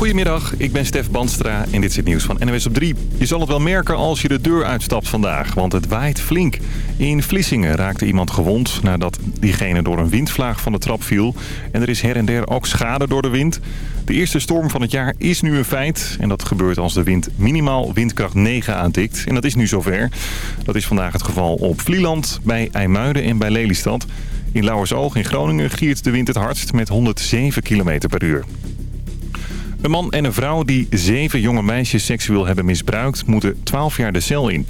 Goedemiddag, ik ben Stef Banstra en dit is het nieuws van NWS op 3. Je zal het wel merken als je de deur uitstapt vandaag, want het waait flink. In Vlissingen raakte iemand gewond nadat diegene door een windvlaag van de trap viel. En er is her en der ook schade door de wind. De eerste storm van het jaar is nu een feit. En dat gebeurt als de wind minimaal windkracht 9 aantikt. En dat is nu zover. Dat is vandaag het geval op Vlieland, bij IJmuiden en bij Lelystad. In Lauwersoog in Groningen giert de wind het hardst met 107 km per uur. Een man en een vrouw die zeven jonge meisjes seksueel hebben misbruikt... moeten 12 jaar de cel in.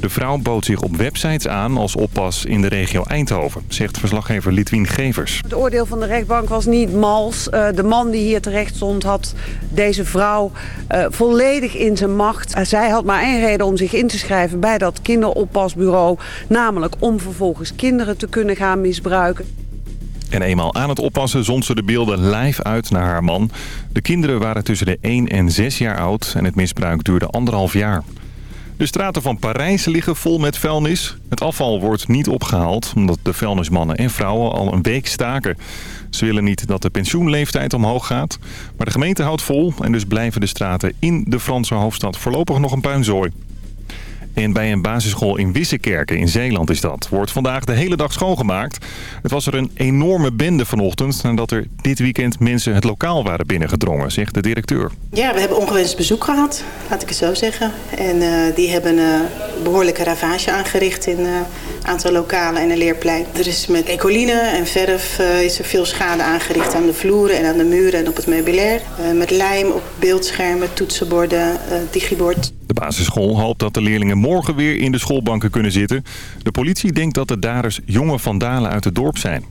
De vrouw bood zich op websites aan als oppas in de regio Eindhoven... zegt verslaggever Litwien Gevers. Het oordeel van de rechtbank was niet mals. Uh, de man die hier terecht stond had deze vrouw uh, volledig in zijn macht. Uh, zij had maar één reden om zich in te schrijven bij dat kinderoppasbureau. Namelijk om vervolgens kinderen te kunnen gaan misbruiken. En eenmaal aan het oppassen zond ze de beelden live uit naar haar man. De kinderen waren tussen de 1 en 6 jaar oud en het misbruik duurde anderhalf jaar. De straten van Parijs liggen vol met vuilnis. Het afval wordt niet opgehaald omdat de vuilnismannen en vrouwen al een week staken. Ze willen niet dat de pensioenleeftijd omhoog gaat. Maar de gemeente houdt vol en dus blijven de straten in de Franse hoofdstad voorlopig nog een puinzooi. En bij een basisschool in Wissekerken in Zeeland is dat. Wordt vandaag de hele dag schoongemaakt. Het was er een enorme bende vanochtend nadat er dit weekend mensen het lokaal waren binnengedrongen, zegt de directeur. Ja, we hebben ongewenst bezoek gehad, laat ik het zo zeggen. En uh, die hebben een uh, behoorlijke ravage aangericht in een uh, aantal lokalen en een leerplein. Er is met ecoline en verf is er veel schade aangericht aan de vloeren en aan de muren en op het meubilair. met lijm op beeldschermen, toetsenborden, digibord. De basisschool hoopt dat de leerlingen morgen weer in de schoolbanken kunnen zitten. De politie denkt dat de daders jonge vandalen uit het dorp zijn.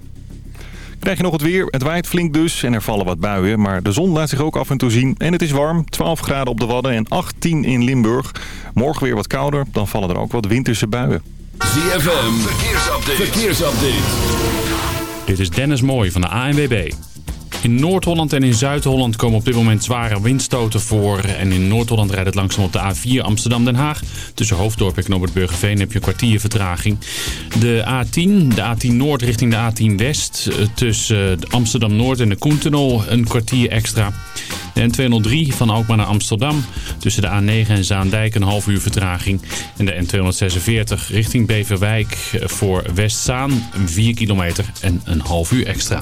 Krijg je nog het weer. Het waait flink dus en er vallen wat buien. Maar de zon laat zich ook af en toe zien. En het is warm. 12 graden op de Wadden en 18 in Limburg. Morgen weer wat kouder. Dan vallen er ook wat winterse buien. ZFM. Verkeersupdate. Verkeersupdate. Dit is Dennis Mooij van de ANWB. In Noord-Holland en in Zuid-Holland komen op dit moment zware windstoten voor. En in Noord-Holland rijdt het langzaam op de A4 Amsterdam-Den Haag. Tussen Hoofddorp en Knobbert Burgerveen heb je een kwartier vertraging. De A10, de A10 Noord richting de A10 West. Eh, tussen Amsterdam-Noord en de Koentunnel een kwartier extra. De N203 van Alkmaar naar Amsterdam. Tussen de A9 en Zaandijk een half uur vertraging. En de N246 richting Beverwijk voor Westzaan 4 kilometer en een half uur extra.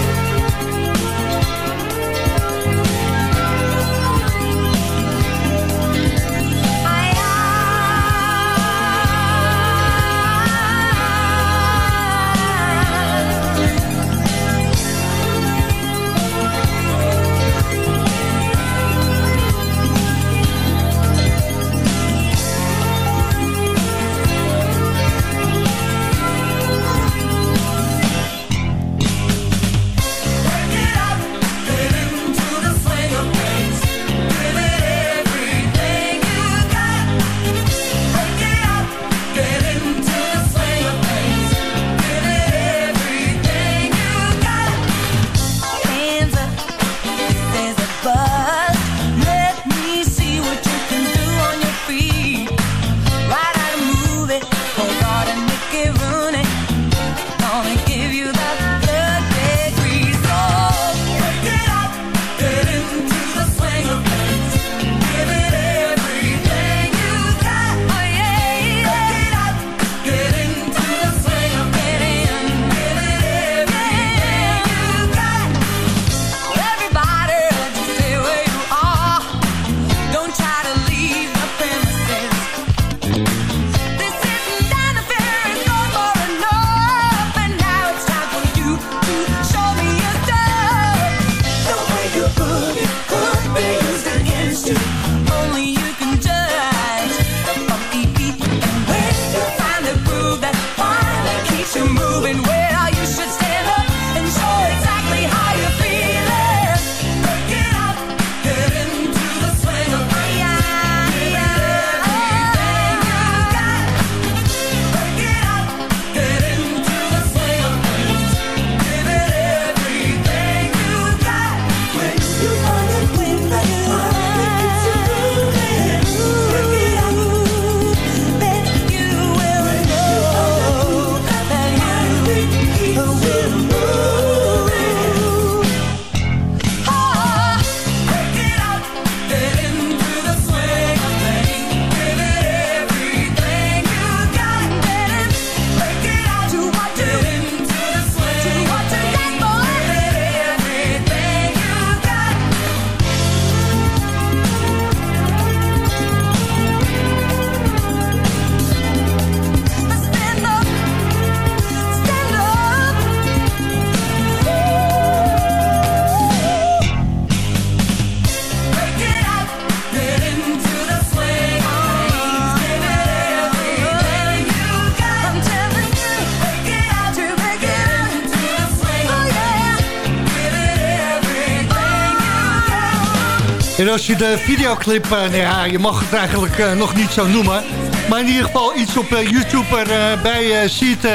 En als je de videoclip, nou ja, je mag het eigenlijk nog niet zo noemen... maar in ieder geval iets op YouTube erbij ziet...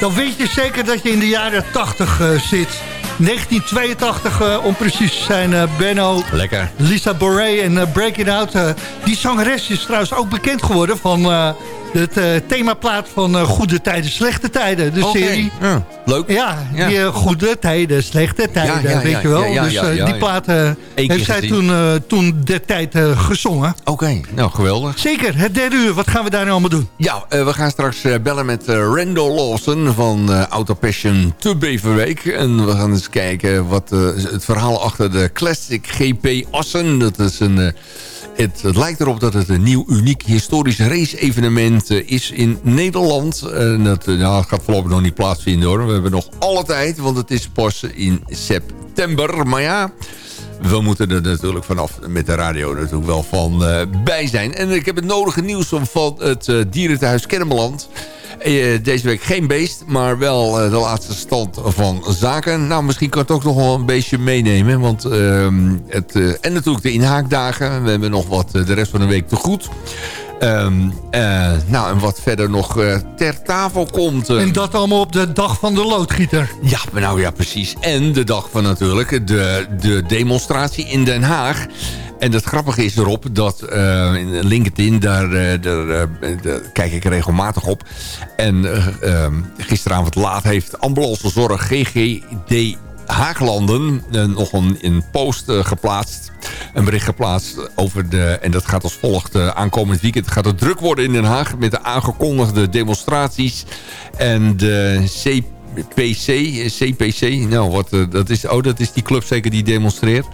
dan weet je zeker dat je in de jaren 80 zit. 1982 om precies te zijn, Benno. Lekker. Lisa Boré en Break It Out. die zangeres is trouwens ook bekend geworden van het uh, themaplaat van uh, Goede Tijden, Slechte Tijden. De okay. serie. Ja, leuk. Ja, ja. Die, uh, Goede Tijden, Slechte Tijden, ja, ja, weet je wel. dus die plaat heeft zij toen, toen de tijd gezongen. Oké, okay. nou geweldig. Zeker, het derde uur. Wat gaan we daar nu allemaal doen? Ja, we gaan straks bellen met Randall Lawson van Auto Passion te Beverweek. En we gaan eens kijken wat het verhaal achter de Classic GP Assen. Dat is een het, lijkt erop dat het een nieuw, uniek historisch race-evenement uh, is in Nederland. Uh, dat nou, gaat voorlopig nog niet plaatsvinden hoor. We hebben nog alle tijd, want het is pas in september. Maar ja, we moeten er natuurlijk vanaf met de radio natuurlijk wel van uh, bij zijn. En ik heb het nodige nieuws van het uh, dierenthuis Kennemerland. Uh, deze week geen beest, maar wel de laatste stand van zaken. Nou, misschien kan het ook nog wel een beestje meenemen. Want, ehm, het, en natuurlijk de inhaakdagen. We hebben nog wat de rest van de week te goed. Um, uh, nou, en wat verder nog uh, ter tafel komt. Uh. En dat allemaal op de dag van de loodgieter. Ja, nou ja, precies. En de dag van natuurlijk de, de demonstratie in Den Haag. En het grappige is erop dat in LinkedIn, daar, daar, daar, kijk ik regelmatig op. En ehm, gisteravond laat heeft ambulancezorg GGD Haaglanden nog een, een post geplaatst een bericht geplaatst over de... en dat gaat als volgt. Uh, aankomend weekend gaat het druk worden in Den Haag... met de aangekondigde demonstraties en de CPC... CPC, nou, wat, dat, is, oh, dat is die club zeker die demonstreert.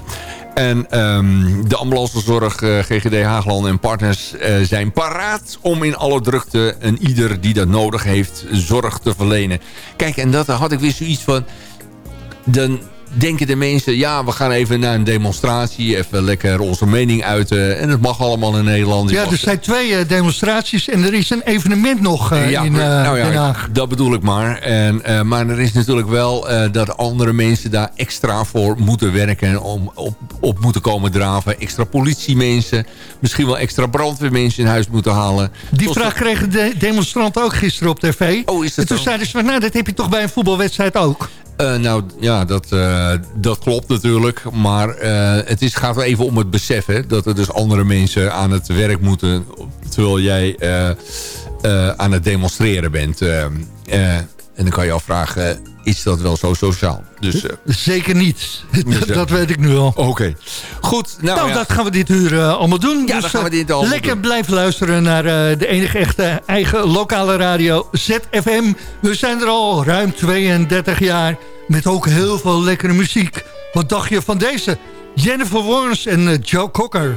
En um, de ambulancezorg, uh, GGD Haagland en partners zijn paraat om in alle drukte en ieder die dat nodig heeft zorg te verlenen. Kijk, en dat had ik weer zoiets van... Dan, denken de mensen... ja, we gaan even naar een demonstratie... even lekker onze mening uiten. En het mag allemaal in Nederland. Ja, er zijn twee uh, demonstraties... en er is een evenement nog uh, ja, in uh, nou ja, Den Haag. Dat bedoel ik maar. En, maar er is natuurlijk wel dat andere mensen daar extra voor moeten werken... om op, op moeten komen draven. Extra politiemensen. Misschien wel extra brandweermensen in huis moeten halen. Die vraag kregen de demonstranten ook gisteren op tv. Oh, is dat En toen zeiden ze, nou, dat heb je toch bij een voetbalwedstrijd ook? Uh, nou ja, dat, uh, dat klopt natuurlijk. Maar uh, het is, gaat even om het besef hè, dat er dus andere mensen aan het werk moeten... terwijl jij aan het demonstreren bent. En dan kan je afvragen, is dat wel zo sociaal? Dus, Zeker niet. Dus, dat weet ik nu al. Oké. Okay. Goed. Nou, nou ja. dat gaan we dit uur allemaal doen. Ja, dus, dan gaan we dit allemaal Lekker doen. blijven luisteren naar de enige echte eigen lokale radio ZFM. We zijn er al ruim 32 jaar... Met ook heel veel lekkere muziek. Wat dacht je van deze? Jennifer Warnes en Joe Cocker.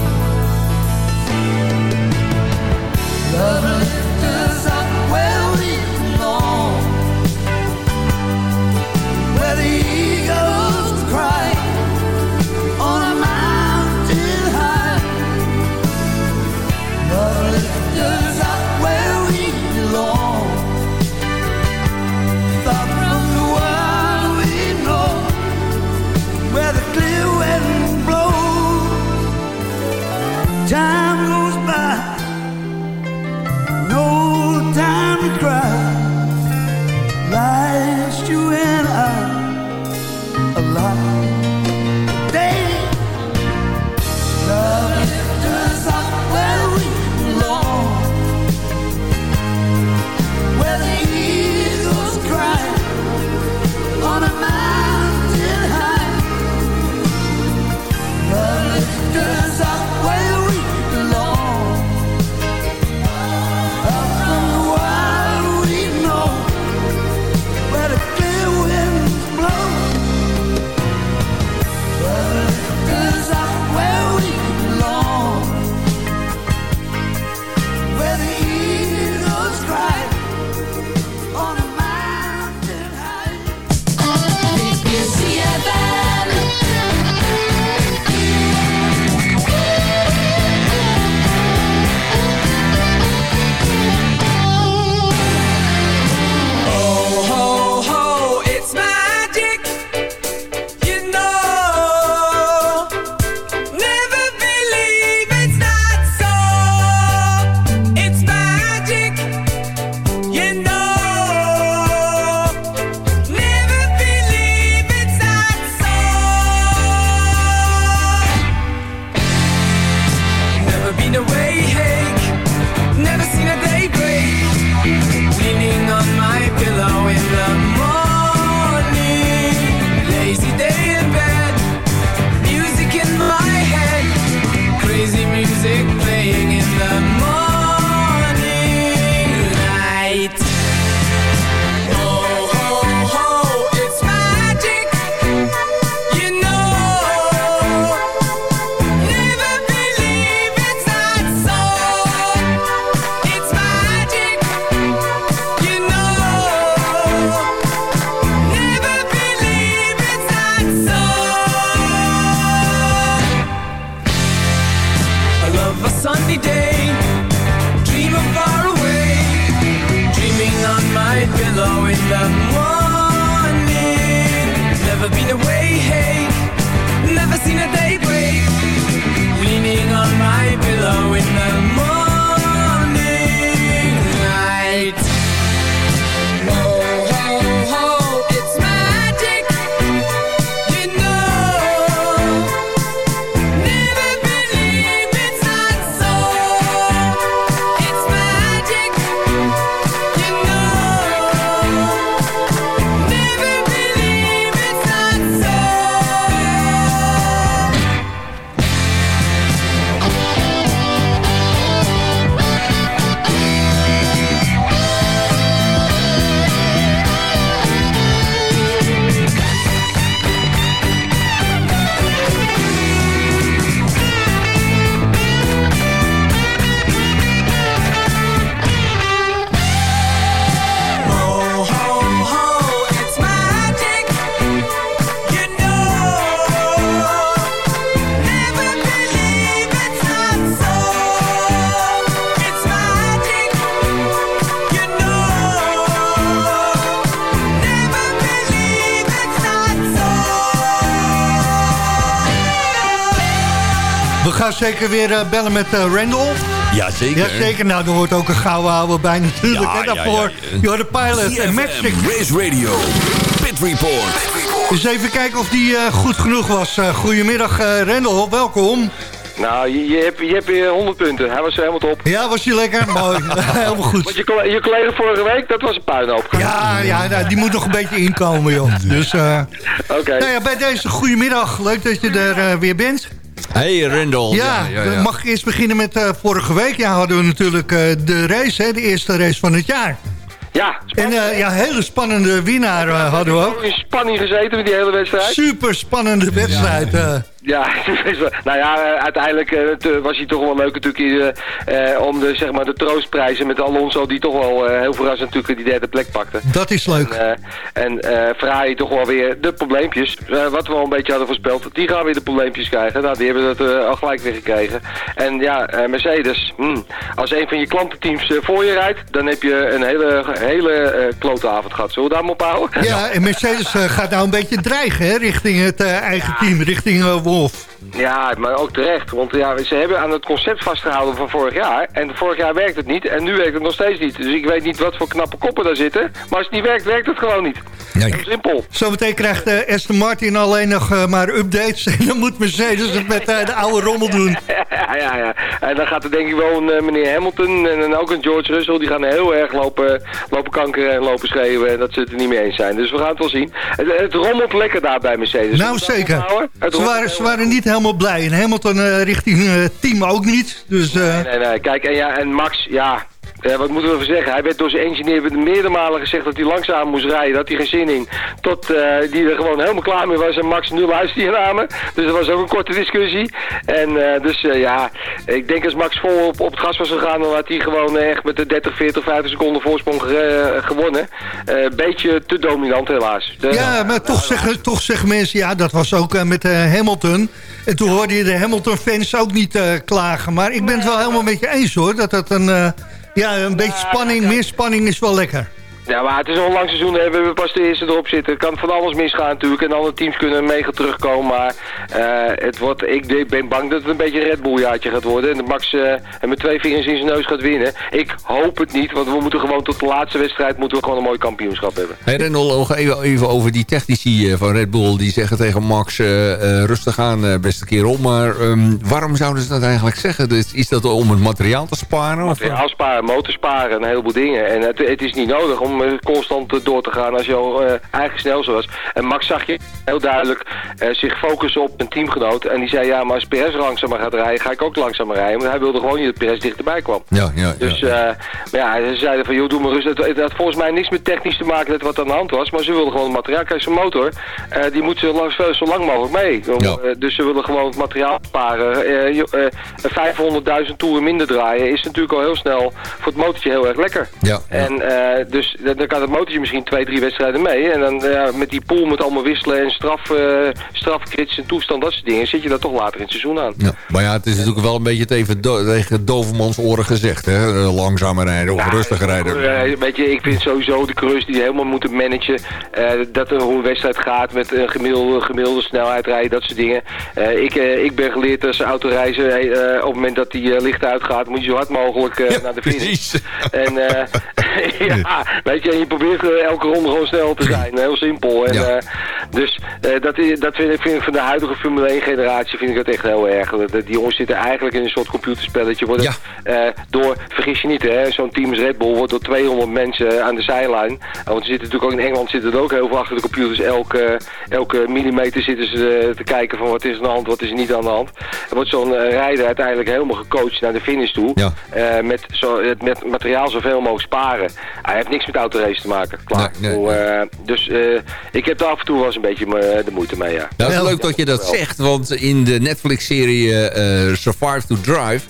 Zeker weer eh, bellen met eh, Randall. Jazeker. Jazeker, nou, er hoort ook een gouden ouwe bij natuurlijk. Ja, hè, ja, daarvoor, ja. You're the Pilot en Magic. Race Radio. Pit Report. Dus even kijken of die eh, goed genoeg was. Eh, goedemiddag, eh Randall, welkom. Nou, je, je hebt, je hebt weer 100 punten. Hij was helemaal top. Ja, was je lekker? Mooi, helemaal goed. Want je, je collega vorige week, dat was een puinhoop. Ja, ja nou, die moet nog een beetje inkomen, joh. Dus, eh Oké. nou ja, bij deze goedemiddag. Leuk dat je er eh, weer bent. Hey Randall. Ja, mag ik eerst beginnen met eh, vorige week? Ja, hadden we natuurlijk eh, de race, hè, de eerste race van het jaar. Ja, En eh, ja, hele spannende winnaar eh, hadden we ook. in spanning gezeten met die hele wedstrijd. Super spannende wedstrijd. eh. Ja, nou ja, eh, uiteindelijk eh, eh, was hij toch wel leuk natuurlijk eh, om de, zeg maar, de troostprijzen met Alonso die toch wel eh, heel verrassend natuurlijk die derde plek pakte. Dat is leuk. En, eh, en eh, Ferrari toch wel weer de probleempjes, wat we al een beetje hadden voorspeld, die gaan weer de probleempjes krijgen. Nou, die hebben dat eh, al gelijk weer gekregen. En ja, eh, Mercedes, hmm, als een van je klantenteams voor je rijdt, dan heb je een hele, hele eh klote avond gehad. Zullen we daar maar op houden? Ja, en Mercedes gaat nou een beetje dreigen hè, richting het eigen team, richting Wolf. Ja, maar ook terecht. Want ja, ze hebben aan het concept vastgehouden van vorig jaar. En vorig jaar werkt het niet. En nu werkt het nog steeds niet. Dus ik weet niet wat voor knappe koppen daar zitten. Maar als het niet werkt, werkt het gewoon niet. Nee. Heel simpel. Zometeen krijgt eh, Aston Martin alleen nog eh, maar updates. En dan moet Mercedes het met eh, de oude rommel doen. Ja, ja, ja. En dan gaat er denk ik wel een meneer Hamilton en ook een George Russell. Die gaan heel erg lopen, lopen kankeren en lopen schreeuwen. Dat ze het er niet mee eens zijn. Dus we gaan het wel zien. Het, het rommelt lekker daar bij Mercedes. Nou, zeker. Ze waren, ze waren niet helemaal blij. En Hamilton eh, richting eh, team ook niet. Dus eh, Nee, nee, nee. Kijk, en, ja, en Max, ja... eh, wat moeten we even zeggen? Hij werd door zijn engineer meerdere malen gezegd dat hij langzaam moest rijden. Dat hij geen zin in. Tot eh, die er gewoon helemaal klaar mee was. En Max nu luisterde hier naar me. Dus dat was ook een korte discussie. En eh, dus eh, ja, ik denk als Max vol op, op het gas was gegaan... dan had hij gewoon echt met de 30, 40, 50 seconden voorsprong ge- gewonnen. Beetje te dominant helaas. Ja, maar toch zeggen, toch zeggen mensen... ja, dat was ook met Hamilton. En toen hoorde je de Hamilton-fans ook niet klagen. Maar ik ben het wel helemaal met je eens hoor. Dat dat een, ja, een beetje spanning, meer spanning is wel lekker. Ja, maar het is al een lang seizoen. hè. We hebben pas de eerste erop zitten. Het kan van alles misgaan natuurlijk. En andere teams kunnen mega terugkomen. Maar eh, het wordt, ik, ben bang dat het een beetje een Red Bull jaartje gaat worden. En dat Max eh, en met twee vingers in zijn neus gaat winnen. Ik hoop het niet. Want we moeten gewoon tot de laatste wedstrijd moeten we gewoon een mooi kampioenschap hebben. Hey Rendel, even, even over die technici eh, van Red Bull. Die zeggen tegen Max, rustig aan beste kerel. Maar ehm, waarom zouden ze dat eigenlijk zeggen? Dus is dat om het materiaal te sparen? Of? Materiaal sparen, motor sparen, een heleboel dingen. En het, het is niet nodig om eh, constant eh, door te gaan als al eh, eigenlijk snel zo was. En Max zag je heel duidelijk zich focussen op een teamgenoot. En die zei, ja, maar als Perez langzamer gaat rijden, ga ik ook langzamer rijden. Maar hij wilde gewoon niet dat Perez dichterbij kwam. Ja, ja, Dus ja. maar ja, ze zeiden van, joh, doe maar rustig. Het, had volgens mij niks met technisch te maken met wat aan de hand was. Maar ze wilden gewoon het materiaal. Kijk, zo'n motor, die moet zo lang, zo lang mogelijk mee. Dus ze willen gewoon het materiaal sparen. Eh, joh, eh, 500.000 toeren minder draaien is natuurlijk al heel snel voor het motortje heel erg lekker. Ja, ja. En dus dan dan kan het motortje misschien twee, drie wedstrijden mee. En dan eh, met die pool met allemaal wisselen en straf, eh strafkrits en toestand, dat soort dingen, zit je daar toch later in het seizoen aan. Ja, maar ja, het is natuurlijk wel een beetje tegen, do tegen dovermans oren gezegd. Hè? Eh, Langzamer rijden of Ja, rustiger rijden. eh, weet je, ik vind sowieso de coureurs die helemaal moeten managen. dat er hoe een wedstrijd gaat met een gemiddelde, gemiddelde snelheid rijden, dat soort dingen. Ik, ik ben geleerd als autoreizen. eh, op het moment dat die licht uitgaat, moet je zo hard mogelijk naar de finish. Precies. En ja, weet je, en je probeert eh, elke ronde gewoon snel te zijn. Heel simpel. En, Ja. eh, dus eh, dat, dat vind, ik, vind van de huidige Formule 1 generatie vind ik dat echt heel erg. Dat, die jongens zitten eigenlijk in een soort computerspelletje. Worden, Ja. door, vergis je niet, hè, zo'n team Red Bull wordt door 200 mensen aan de zijlijn. Want ze zitten natuurlijk ook in Engeland zitten er ook heel veel achter de computers. Elke, elke millimeter zitten ze te kijken van wat is aan de hand, wat is er niet aan de hand. Er wordt zo'n rijder uiteindelijk helemaal gecoacht naar de finish toe. Ja. Met, zo, met materiaal zoveel mogelijk sparen. Hij heeft niks met autorace te maken. Klaar. Nee, nee, eh, dus eh, ik heb er af en toe wel eens een beetje me- de moeite mee, ja. Nou, het is Wel. leuk dat je dat zegt, want in de Netflix-serie eh, Survive to Drive...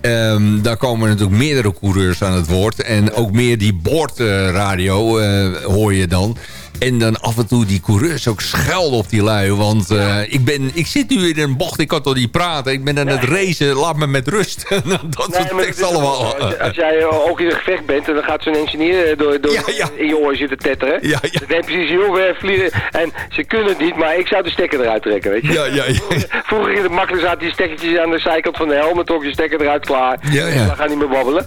ehm, daar komen natuurlijk meerdere coureurs aan het woord. En ook meer die boordradio eh, hoor je dan. En dan af en toe die coureurs ook schelden op die lui. Want eh, ik, ben, ik zit nu in een bocht, ik kan toch niet praten. Ik ben aan het racen, laat me met rust. dat Nee, soort tekst allemaal. Als, als jij eh, ook in een gevecht bent en dan gaat zo'n engineer eh, door, door Ja, ja. in je oor zitten tetteren. Ja, ja. Dan precies heel ver vliegen. En ze kunnen het niet, maar ik zou de stekker eruit trekken, weet je. Ja, ja, ja. Vroeger ging het makkelijk, zaten die stekkertjes aan de zijkant van de helm. Trok je stekker eruit, klaar. Ja, ja. Dan ga je niet meer babbelen.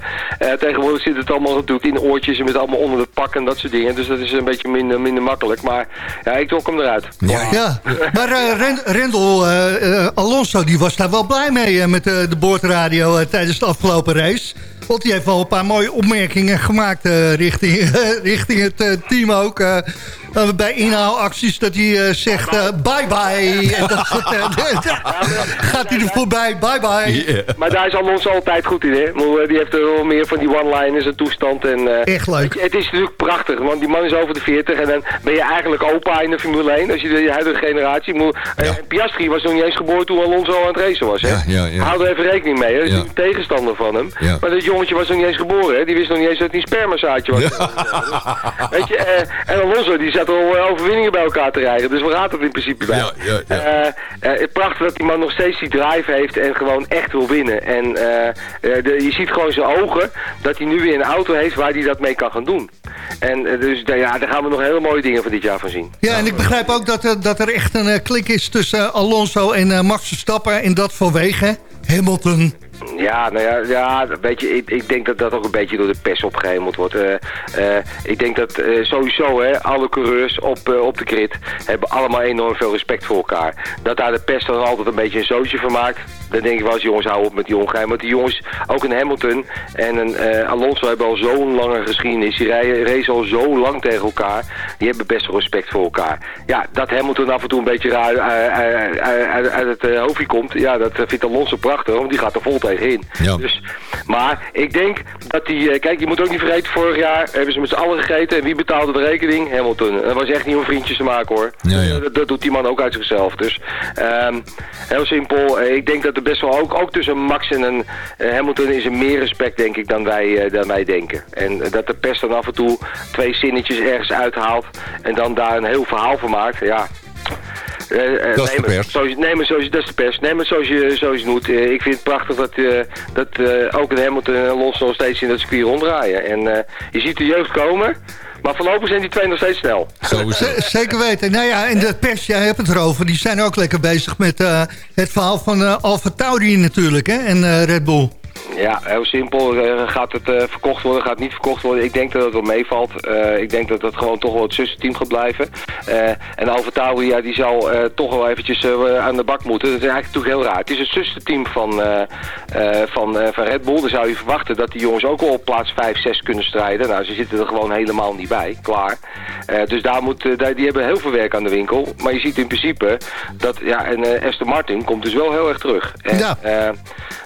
Tegenwoordig zit het allemaal natuurlijk in oortjes en met allemaal onder het pak en dat soort dingen. Dus dat is een beetje minder, minder makkelijk. Maar ja, ik trok hem eruit. Ja, Ja, maar eh, Ren- Rendel eh, eh, Alonso die was daar wel blij mee met eh, de boordradio tijdens de afgelopen race. Want die heeft wel een paar mooie opmerkingen gemaakt eh, richting, richting het team ook. Eh, bij inhaalacties dat hij eh, zegt eh, bye bye. En dat soort, eh, gaat hij er voorbij, bye bye. Maar daar is Alonso altijd goed in, hè? Die heeft er wel meer van die one-liners en toestand. En, eh, Echt leuk. Het is natuurlijk prachtig, want die man is over de 40 en dan ben je eigenlijk opa in de Formule 1. Als je de huidige generatie moet. eh, Piastri was nog niet eens geboren toen Alonso aan het racen was, hè? Ja, ja, ja. Hou er even rekening mee, hè? Dat is Ja. een tegenstander van hem. Ja. Maar dat jongetje was nog niet eens geboren, hè? Die wist nog niet eens dat hij een spermazaadje was. Weet je, eh, en Alonso die zat al eh, overwinningen bij elkaar te rijden. Dus waar gaat het in principe bij? Ja, ja, ja. Eh, eh, prachtig dat die man nog steeds die drive heeft en gewoon echt wil winnen. En eh, eh, de, je ziet gewoon zijn ogen dat hij nu weer een auto heeft waar hij dat mee kan gaan doen. En dus daar- ja, daar gaan we nog hele mooie dingen van dit jaar van zien. Ja, en ik begrijp ook dat, er- dat er echt een klik is tussen Alonso en Max Verstappen. En dat vanwege Hamilton. Ja, nou ja, ja weet je, ik, ik denk dat dat ook een beetje door de pers opgehemeld wordt. Eh, eh, ik denk dat eh, sowieso hè, alle coureurs op, op de grid hebben allemaal enorm veel respect voor elkaar. Dat daar de pers dan altijd een beetje een zootje van maakt, dan denk ik wel eens, jongens, hou op met die ongeheim. Want die jongens, ook een Hamilton en een eh, Alonso hebben al zo'n lange geschiedenis. Die rijden, racen al zo lang tegen elkaar. Die hebben best wel respect voor elkaar. Ja, dat Hamilton af en toe een beetje raar eh, eh, uit, het hoofdje komt, ja, dat vindt Alonso prachtig, want die gaat er vol tegen in. Ja. Dus, maar ik denk dat die... kijk, je moet ook niet vergeten, vorig jaar hebben ze met z'n allen gegeten. En wie betaalde de rekening? Hamilton. Dat was echt niet om vriendjes te maken hoor. Ja, ja. Dat, dat doet die man ook uit zichzelf. Dus ehm, heel simpel. Ik denk dat er best wel ook, ook tussen Max en een, eh, Hamilton is er meer respect denk ik dan wij, eh, dan wij denken. En eh, dat de pers dan af en toe twee zinnetjes ergens uithaalt. En dan daar een heel verhaal van maakt. Ja, eh, Dat is de pers. Zoals, je- neem het zoals, dat is de pers. Neem het zoals je, zoals je moet. Ik vind het prachtig dat, eh, dat ook een Hamilton en Alonso nog steeds in dat circuit ronddraaien. En je ziet de jeugd komen, maar voorlopig zijn die twee nog steeds snel. Sowieso. Z- Zeker weten. Nou ja, en de pers, jij hebt het erover. Die zijn ook lekker bezig met eh, het verhaal van eh Alfa Tauri natuurlijk. Hè? En eh, Red Bull. Ja, heel simpel. Eh, gaat het eh, verkocht worden, gaat het niet verkocht worden? Ik denk dat het wel meevalt. Eh, ik denk dat het gewoon toch wel het zussenteam gaat blijven. En Alfa Tauri, ja, die zal toch wel eventjes aan de bak moeten. Dat is eigenlijk natuurlijk heel raar. Het is het zussenteam van, van, van Red Bull. Dan zou je verwachten dat die jongens ook al op plaats 5, 6 kunnen strijden. Nou, ze zitten er gewoon helemaal niet bij. Klaar. Dus daar moet, die hebben heel veel werk aan de winkel. Maar je ziet in principe dat, ja, en Aston Martin komt dus wel heel erg terug. En, Ja.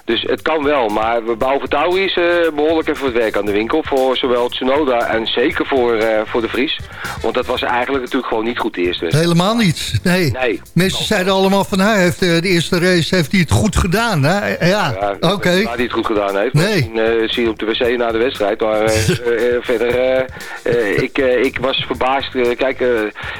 dus het kan wel, maar we bouwen Tauri is eh, behoorlijk even wat werk aan de winkel. Voor zowel Tsunoda en zeker voor, eh, voor de Vries. Want dat was eigenlijk natuurlijk gewoon niet goed de eerste wedstrijd. Helemaal niet. Nee. Nee. Mensen zeiden allemaal van, hij heeft eh, de eerste race heeft hij het goed gedaan. Hè? Ja, Ja, oké. Waar hij het goed gedaan heeft. Nee. Zie je op de wc na de wedstrijd. Maar verder, ik, ik was verbaasd. Kijk,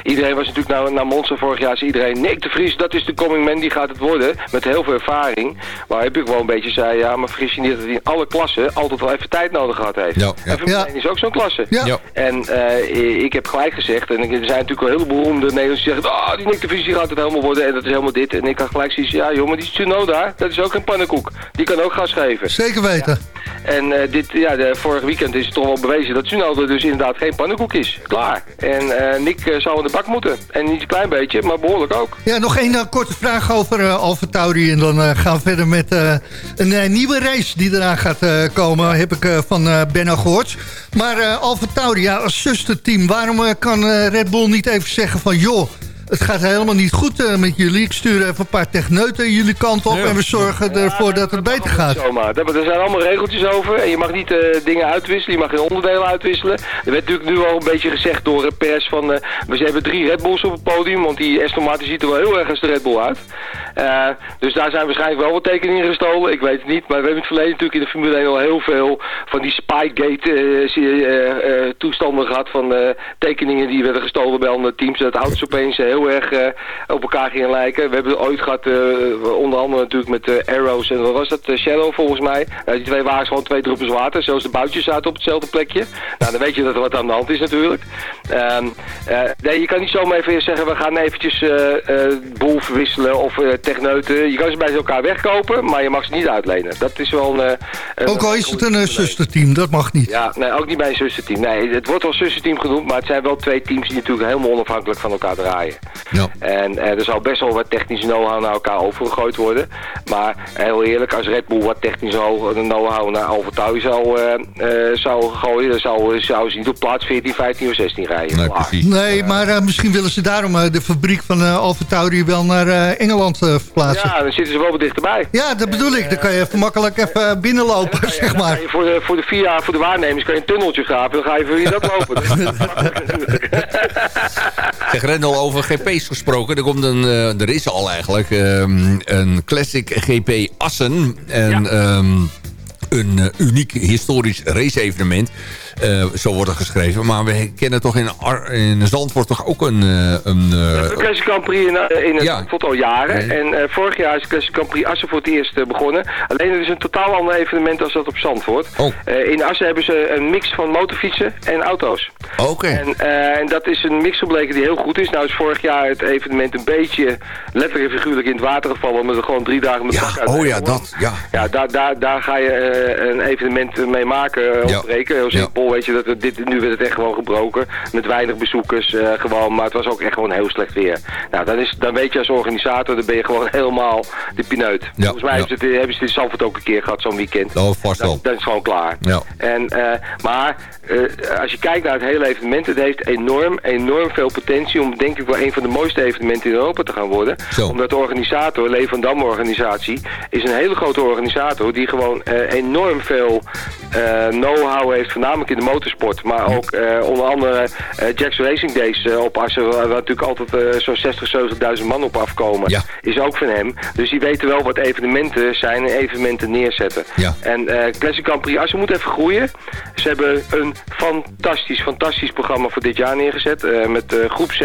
iedereen was natuurlijk naar, naar Monster vorig jaar. Zei iedereen, Nick de Vries, dat is de coming man, die gaat het worden. Met heel veel ervaring. Maar heb ik wel een beetje zei, ja, maar vergis niet dat hij in alle klassen altijd wel even tijd nodig gehad heeft. Ja, ja. En Formule Ja. 1 is ook zo'n klasse. Ja. Ja. En eh, ik heb gelijk gezegd, en er zijn natuurlijk wel hele beroemde Nederlanders die zeggen, ah, die Nick de Vries die gaat het helemaal worden en dat is helemaal dit. En ik had gelijk zoiets, ja joh, maar die Tsunoda, dat is ook geen pannenkoek. Die kan ook gas geven. Zeker weten. En eh, dit, ja, de, vorig weekend is het toch wel bewezen dat Tsunoda dus inderdaad geen pannenkoek is. Klaar. En eh, Nick eh, zou in de bak moeten. En niet een klein beetje, maar behoorlijk ook. Ja, nog één korte vraag over eh Alfa Tauri. En dan gaan we verder met een nieuwe race die eraan gaat komen. Heb ik van Benno gehoord. Maar Alfa Tauri, ja, als zusterteam. Waarom kan Red Bull niet even zeggen van... joh, het gaat helemaal niet goed eh, met jullie. Ik stuur even een paar techneuten jullie kant op. Ja. En we zorgen ervoor dat het beter gaat. Zomaar. Er zijn allemaal regeltjes over. En je mag niet eh, dingen uitwisselen. Je mag geen onderdelen uitwisselen. Er werd natuurlijk nu al een beetje gezegd door de pers van... eh, we hebben drie Red Bulls op het podium. Want die Aston Martin ziet er wel heel erg als de Red Bull uit. Eh, dus daar zijn waarschijnlijk wel wat tekeningen gestolen. Ik weet het niet. Maar we hebben in het verleden natuurlijk in de Formule 1 al heel veel... van die Spygate eh, eh, eh, toestanden gehad. Van eh, tekeningen die werden gestolen bij andere teams. Dat auto's opeens heel erg eh, op elkaar gingen lijken. We hebben het ooit gehad, eh, onder andere natuurlijk met eh, Arrows en wat was dat? Shadow volgens mij. Nou, die twee waren gewoon twee druppels water. Zelfs de boutjes zaten op hetzelfde plekje. Nou, dan weet je dat er wat aan de hand is natuurlijk. Ehm, eh, nee, je kan niet zomaar even zeggen, we gaan eventjes boel verwisselen of techneuten. Je kan ze bij elkaar wegkopen, maar je mag ze niet uitlenen. Dat is wel een... een- Ook al is het een zusterteam, dat mag niet. ja, nee, ook niet bij een zussenteam. Nee, het wordt wel zussenteam genoemd, maar het zijn wel twee teams die natuurlijk helemaal onafhankelijk van elkaar draaien. Ja. En eh, er zal best wel wat technische know-how naar elkaar overgegooid worden. Maar heel eerlijk, als Red Bull wat technische ho- know-how naar Alfa Tauri zou, eh, eh, zou gooien... dan zou, zou ze niet op plaats 14, 15 of 16 rijden. Nee, precies. Nee, maar misschien willen ze daarom de fabriek van eh Alfa Tauri wel naar eh, Engeland eh, verplaatsen. Ja. Ja, dan zitten ze wel wat dichterbij. dat bedoel ik. Dan kan je even makkelijk even binnenlopen, Ja, zeg maar. voor, de, voor de vier jaar voor de waarnemers kan je een tunneltje graven. Dan ga je voor je dat lopen. Zeg, Rendel, over GP's gesproken. Er, komt een, eh, er is al eigenlijk ehm, een Classic GP Assen. En Ja. ehm, een eh, uniek historisch race-evenement. Eh, zo wordt het geschreven. Maar we kennen toch in, Ar in Zandvoort toch ook een... eh, een eh, De Classic Grand Prix in, in het Ja. al jaren. Nee. En vorig jaar is de Classic Grand Prix Assen voor het eerst begonnen. Alleen het is een totaal ander evenement als dat op Zandvoort. Oh. In Assen hebben ze een mix van motorfietsen en auto's. Oké. En, en dat is een mix gebleken die heel goed is. Nou is vorig jaar het evenement een beetje letterlijk en figuurlijk in het water gevallen. Omdat er gewoon drie dagen met Ja, uit oh ja, dat. Ja. Ja, daar, daar, daar ga je een evenement mee maken Ja. op breken. Heel simpel, weet je, dat dit, nu werd het echt gewoon gebroken. Met weinig bezoekers eh, gewoon, maar het was ook echt gewoon heel slecht weer. Nou, dan, is, dan weet je als organisator, dan ben je gewoon helemaal de pineut. Volgens mij ja. hebben, ze het, hebben ze het in Zandvoort ook een keer gehad, zo'n weekend. Oh, vast wel. Dan, dan is het gewoon klaar. Ja. En, eh, maar eh, als je kijkt naar het hele evenement, het heeft enorm, enorm veel potentie om denk ik wel een van de mooiste evenementen in Europa te gaan worden. Zo. Omdat de organisator, Lee van Damme organisatie, is een hele grote organisator die gewoon enorm veel know-how heeft, voornamelijk in de motorsport. Maar ook eh, onder andere eh Jack's Racing Days eh, op Assen, waar, natuurlijk altijd zo'n 60, 70.000 man op afkomen, Ja. is ook van hem. Dus die weten wel wat evenementen zijn en evenementen neerzetten. Ja. En eh Classic Grand Prix Assen moet even groeien. Ze hebben een fantastisch, fantastisch programma voor dit jaar neergezet. met Groep C,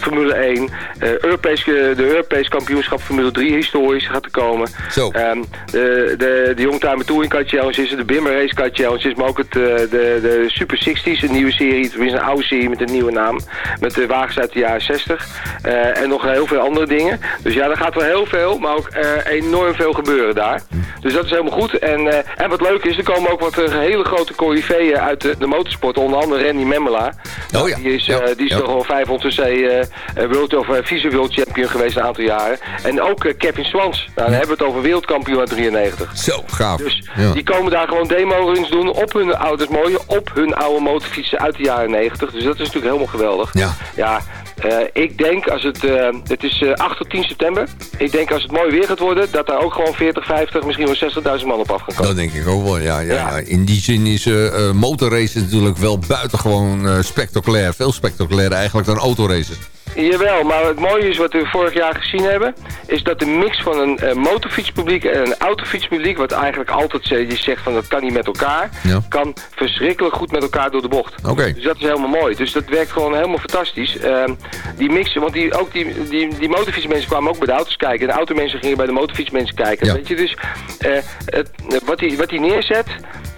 Formule 1, eh Europees, de Europees kampioenschap Formule 3 historisch gaat er komen. Zo. Ehm, de, de, de Youngtimer Touring Car Challenge is er, de Bimmer Race Car Challenge is, maar ook het, de, de Super 60's, een nieuwe serie, tenminste een oude serie met een nieuwe naam. Met de wagens uit de jaren 60. eh, en nog heel veel andere dingen. Dus ja, er gaat wel heel veel, maar ook eh, enorm veel gebeuren daar. Dus dat is helemaal goed. En, eh, en wat leuk is, er komen ook wat eh, hele grote coryfeeën uit de, de motorsport. Onder andere Randy Memmela. Oh ja. Die is, Ja. eh, die is Ja. toch al 500 cc World of vice World Champion geweest een aantal jaren. En ook Kevin Swans. Nou, dan hebben we het over wereldkampioen uit 93. Zo, gaaf. Dus die komen daar gewoon demo-runs doen op hun ouders mooie, op hun oude motorfietsen uit de jaren 90. Dus dat is natuurlijk helemaal geweldig. Ja. Ja, eh, ik denk als het, eh, het is eh, 8 tot 10 september. Ik denk als het mooi weer gaat worden, dat daar ook gewoon 40, 50, misschien wel 60.000 man op af gaan komen. Dat denk ik ook wel, ja. ja. In die zin is motorrace natuurlijk wel buitengewoon spectaculair. Veel spectaculairer eigenlijk dan autoraces. Jawel, maar het mooie is wat we vorig jaar gezien hebben, is dat de mix van een eh, motorfietspubliek en een autofietspubliek, wat eigenlijk altijd je zegt van dat kan niet met elkaar, Ja. kan verschrikkelijk goed met elkaar door de bocht. Oké. Dus dat is helemaal mooi. Dus dat werkt gewoon helemaal fantastisch. Ehm, die mix, want die, ook die, die, die motorfietsmensen kwamen ook bij de auto's kijken. En de automensen gingen bij de motorfietsmensen kijken. Ja. Weet je, dus eh, het, wat hij wat die neerzet,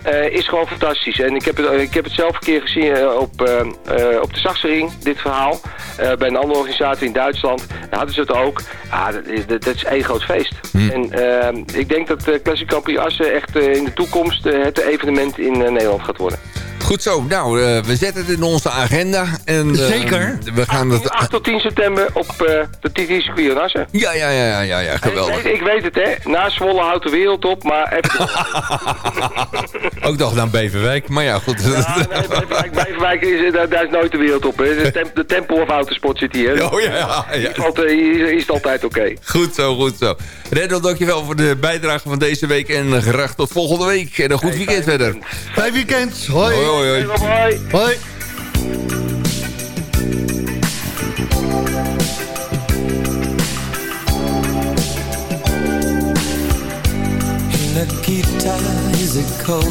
eh, is gewoon fantastisch. En ik heb het, ik heb het zelf een keer gezien eh, op, eh, eh, op de Sachsering, dit verhaal. eh, bij een andere organisatie in Duitsland. Daar hadden ze het ook. Ah, dat, dat, dat is één groot feest. En eh, ik denk dat uh, Classic Assen echt eh, in de toekomst eh, het evenement in eh, Nederland gaat worden. Goed zo, nou, eh, we zetten het in onze agenda. En, eh, Zeker. We gaan het... 8 tot 10 september op eh, de TT Circuit in Assen. Ja, ja, ja, ja, ja, Ik geweldig. weet, ik weet het, hè. Na Zwolle houdt de wereld op, maar even... Ook nog naar Beverwijk, maar ja, goed. Ja, nee, Beverwijk, Beverwijk is, daar, daar is nooit de wereld op. Hè. De, tem, de tempel of autosport zit hier. Oh ja, ja, ja. Hier, valt, hier is het altijd oké. Goed zo, goed zo. Rendel, dankjewel voor de bijdrage van deze week. En graag tot volgende week. En een goed weekend verder. Fijn weekend. Hoi. Hoi, hoi, hoi. Hoi. Hoi. Nikita, is it cold?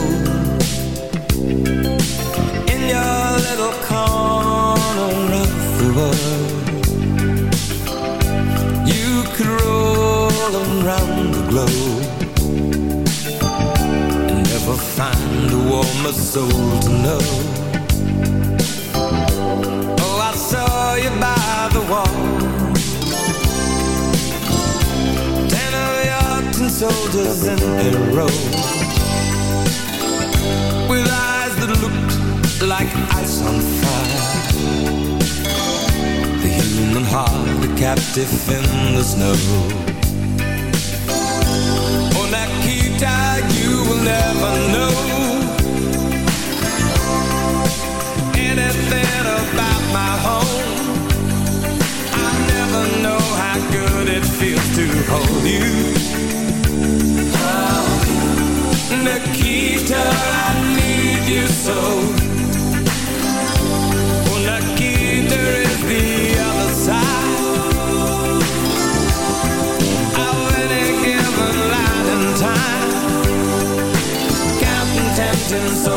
In your little corner of the world You could roll around the globe find a soul to know. Oh, I saw you by the wall. Ten of your soldiers in a row. With eyes that looked like ice on fire. The human heart, a captive in the snow. Oh, Nikita, you will never know my home. I never know how good it feels to hold you. Oh, Nikita, I need you so. Oh, Nikita is the other side of any given and time. Counting soldiers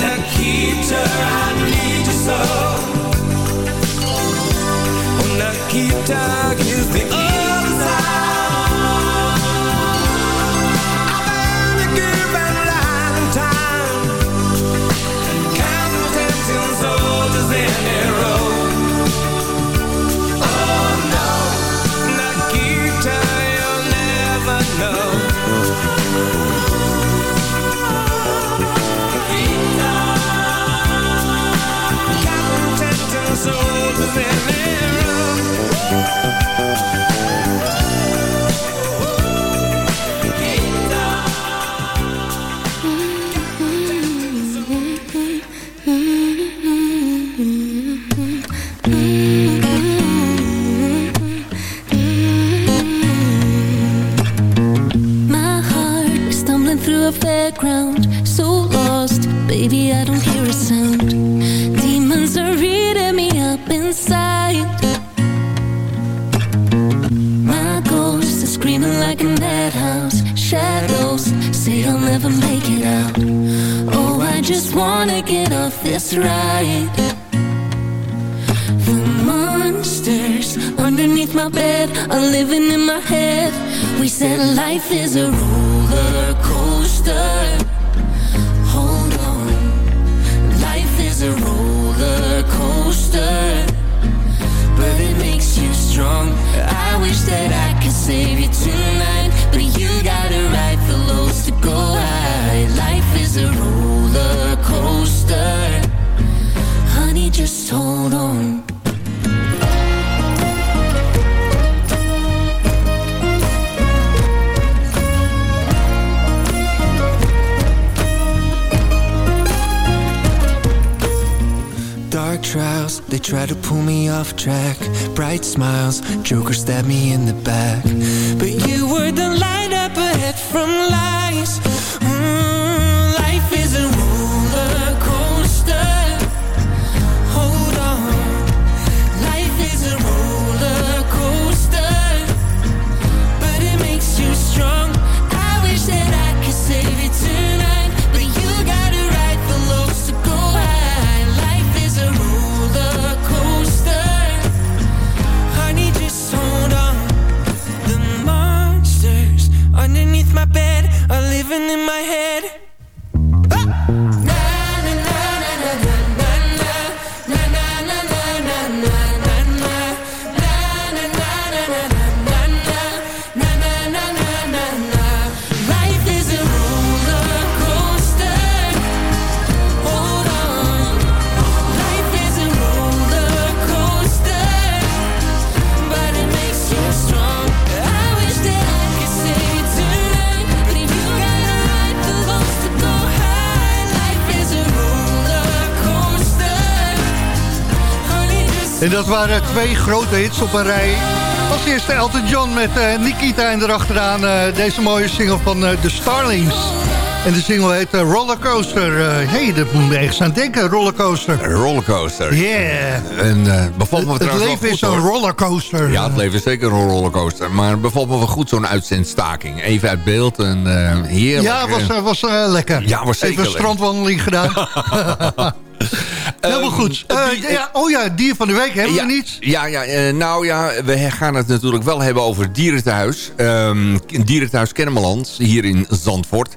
Nikita, I need you so. Oh, Nikita, baby, I don't hear a sound. Demons are eating me up inside. My ghost is screaming like a madhouse. Shadows say I'll never make it out. Oh, I just wanna get off this ride. The monsters underneath my bed are living in my head. We said life is a roller coaster. just hold on Dark trials, they try to pull me off track. Bright smiles, jokers stab me in the back. But you were the dat waren twee grote hits op een rij. Als eerste Elton John met eh, Nikita en erachteraan eh, deze mooie single van eh, The Starlings. En de single heet eh, Rollercoaster. Eh hey, dat moet me echt aan denken, rollercoaster. Rollercoaster. Yeah. En eh bevalt me Het wel leven is een rollercoaster. Ja, het leven is zeker een rollercoaster. Maar het bevalt me wel goed zo'n uitzendstaking. Even uit beeld en eh heerlijk. Ja, was, eh, was eh, lekker. Ja, was zeker Even een strandwandeling gedaan. Helemaal goed. Eh, ja, oh ja, dier van de week hebben we niet. Ja, ja eh, nou ja, we gaan het natuurlijk wel hebben over het dierentehuis. Ehm dierentehuis Kennemerland, hier in Zandvoort.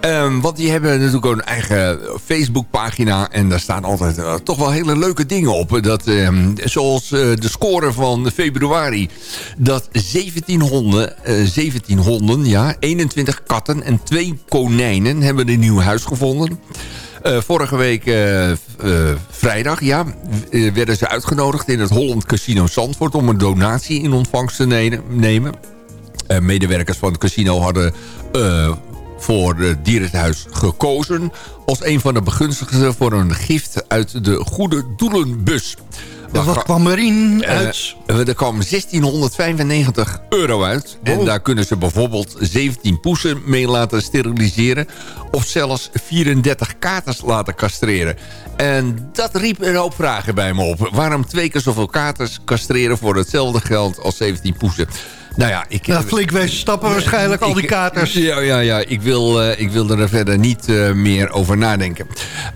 Ehm, want die hebben natuurlijk ook een eigen Facebookpagina. En daar staan altijd eh, toch wel hele leuke dingen op. Dat, ehm, zoals eh, de score van februari. Dat 17 honden, eh, 17 honden, ja, 21 katten en 2 konijnen hebben een nieuw huis gevonden. Eh, vorige week eh, eh, vrijdag ja, werden ze uitgenodigd in het Holland Casino Zandvoort... om een donatie in ontvangst te ne- nemen. Medewerkers van het casino hadden voor het dierenhuis gekozen... als een van de begunstigden voor een gift uit de Goede Doelenbus. En wat kwam erin Eh, uit? eh, er kwam 1695 euro uit. En daar kunnen ze bijvoorbeeld 17 poesen mee laten steriliseren. Of zelfs 34 katers laten castreren. En dat riep een hoop vragen bij me op. Waarom twee keer zoveel katers castreren voor hetzelfde geld als 17 poesen? Nou ja, ik... Nou, flink wezen stappen waarschijnlijk, al die katers. Ja, ja, ja. Ik, wil, eh, ik wil er verder niet eh, meer over nadenken.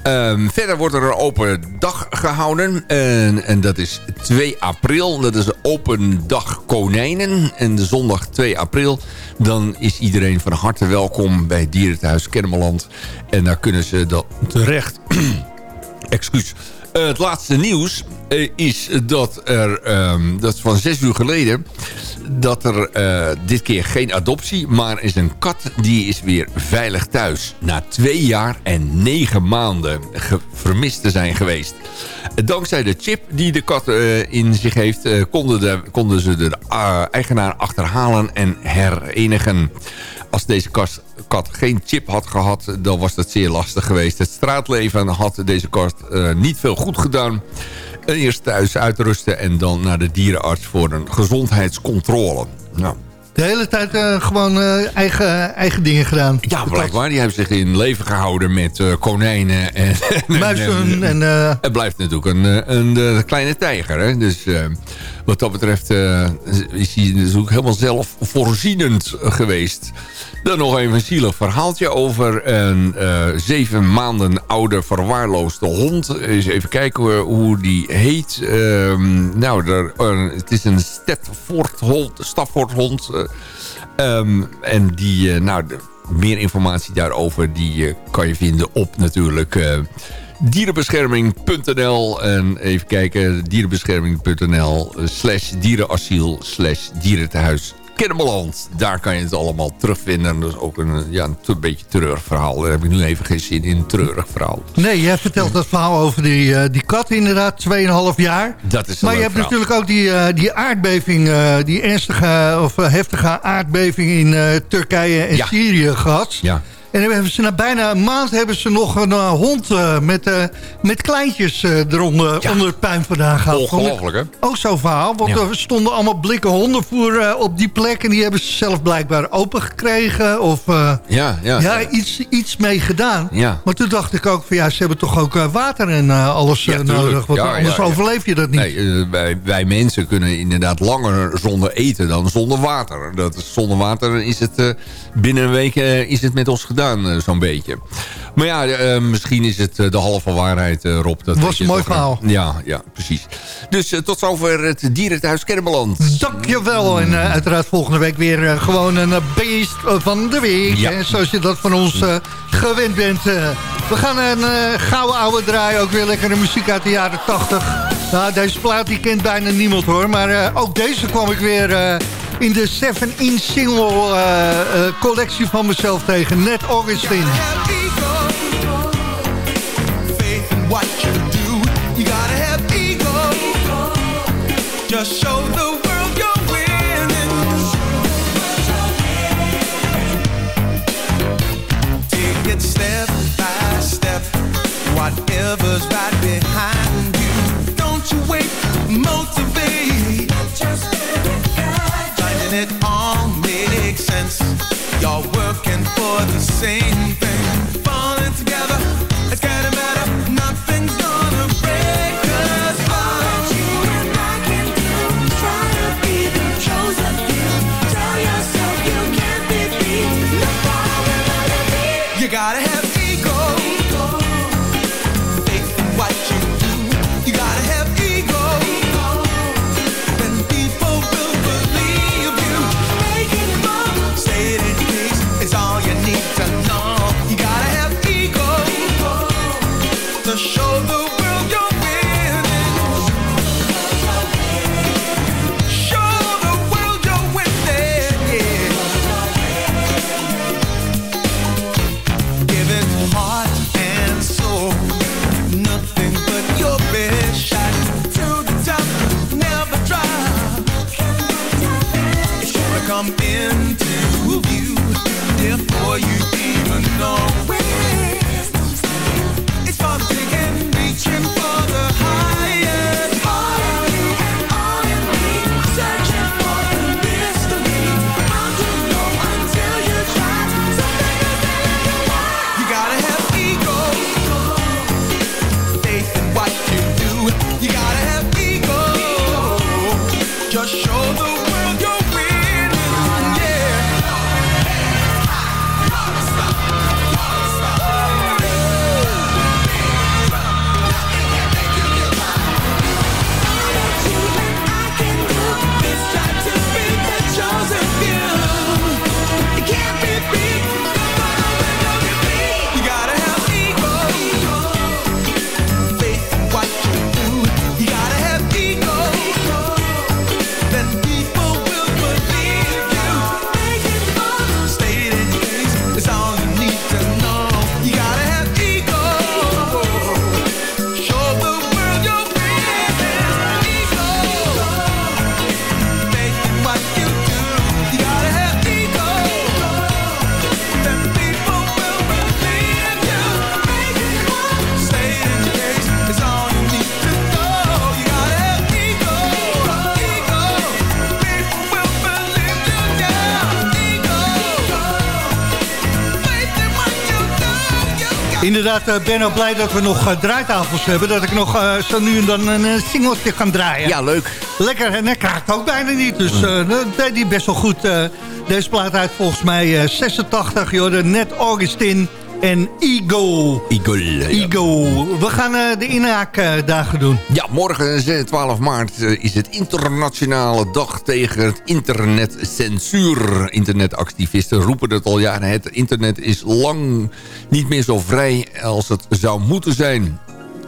Ehm, verder wordt er een open dag gehouden. En, en dat is 2 april. Dat is een open dag konijnen. En de zondag 2 april. Dan is iedereen van harte welkom bij Dierenthuis Kennemerland. En daar kunnen ze dan terecht. Excuus. Eh, het laatste nieuws is dat er, ehm, dat is van zes uur geleden... dat er eh, dit keer geen adoptie, maar is een kat die is weer veilig thuis. Na twee jaar en negen maanden vermist te zijn geweest. Dankzij de chip die de kat eh, in zich heeft... eh, konden, de, konden ze de eigenaar achterhalen en herenigen. Als deze kat, kat geen chip had gehad, dan was dat zeer lastig geweest. Het straatleven had deze kat niet veel goed gedaan. Eerst thuis uitrusten en dan naar de dierenarts voor een gezondheidscontrole. Nou, De hele tijd eh, gewoon eh, eigen, eigen dingen gedaan. ja, blijkbaar. Die heeft zich in leven gehouden met eh, konijnen en... Muizen en... eh, Het blijft natuurlijk een, een, kleine tijger. Hè? Dus wat dat betreft is hij natuurlijk helemaal zelfvoorzienend geweest. Dan nog even een zielig verhaaltje over een zeven maanden oude verwaarloosde hond. Eens even kijken hoe, die heet. Ehm, nou, er, het is een Stedforthond, Staffordhond. Eh, ehm, en die, eh, nou, meer informatie daarover die eh, kan je vinden op natuurlijk... eh, dierenbescherming.nl en even kijken, dierenbescherming.nl slash dierenasiel slash dierentehuis Kennemerland. Daar kan je het allemaal terugvinden. Dat is ook een, ja, een te- beetje treurig verhaal. Daar heb ik nu even geen zin in, een treurig verhaal. nee, jij vertelt dat verhaal over die, eh, die kat inderdaad, 2,5 jaar. Dat is Maar je hebt verhaal. natuurlijk ook die, eh, die aardbeving, eh, die ernstige of heftige aardbeving in Turkije en Ja. Syrië gehad. Ja. En dan hebben ze na bijna een maand hebben ze nog een eh, hond eh, met, eh, met kleintjes eronder onder het puin vandaan gehaald. Ongelooflijk, hè? Ook zo'n verhaal, want Ja. er stonden allemaal blikken hondenvoer op die plek... en die hebben ze zelf blijkbaar opengekregen of Ja, ja. ja, iets, iets mee gedaan. Ja. Maar toen dacht ik ook van ja, ze hebben toch ook water en alles Ja, nodig. Want Ja, anders ja, ja. overleef je dat niet. Nee, wij, wij mensen kunnen inderdaad langer zonder eten dan zonder water. Dat zonder water is het binnen een week is het met ons gedaan, eh, zo'n beetje. Maar ja, eh, misschien is het eh, de halve waarheid, Rob. Dat Was een mooi verhaal. Ja, ja, precies. Dus tot zover het dierenthuis Kermeland. Dankjewel. En uiteraard volgende week weer gewoon een beest van de week. Ja. Zoals je dat van ons gewend bent. we gaan een gouden oude draaien. Ook weer lekkere muziek uit de jaren 80. Nou, deze plaat die kent bijna niemand hoor. Maar ook deze kwam ik weer in de 7-inch single eh, eh, collectie van mezelf tegen. Net Augustin. faith in what you do. You gotta have ego. Just show the world you're winning. Take it step by step. Whatever's right sense. You're working for the same thing. Falling together, it's gonna Inderdaad, eh, ben ook blij dat we nog eh, draaitafels hebben. Dat ik nog eh, zo nu en dan een singeltje kan draaien. Ja, leuk. Lekker, en dat kraakt ook bijna niet. Dus dat deed hij best wel goed. deze plaat uit volgens mij eh, 86. Je hoorde net Augustin en Ego. Eagle. ja. Ego. We gaan eh, de inhaakdagen doen. Ja, morgen eh, 12 maart eh, is het internationale dag tegen het internetcensuur. Internetactivisten roepen het al jaren. Het internet is lang niet meer zo vrij als het zou moeten zijn.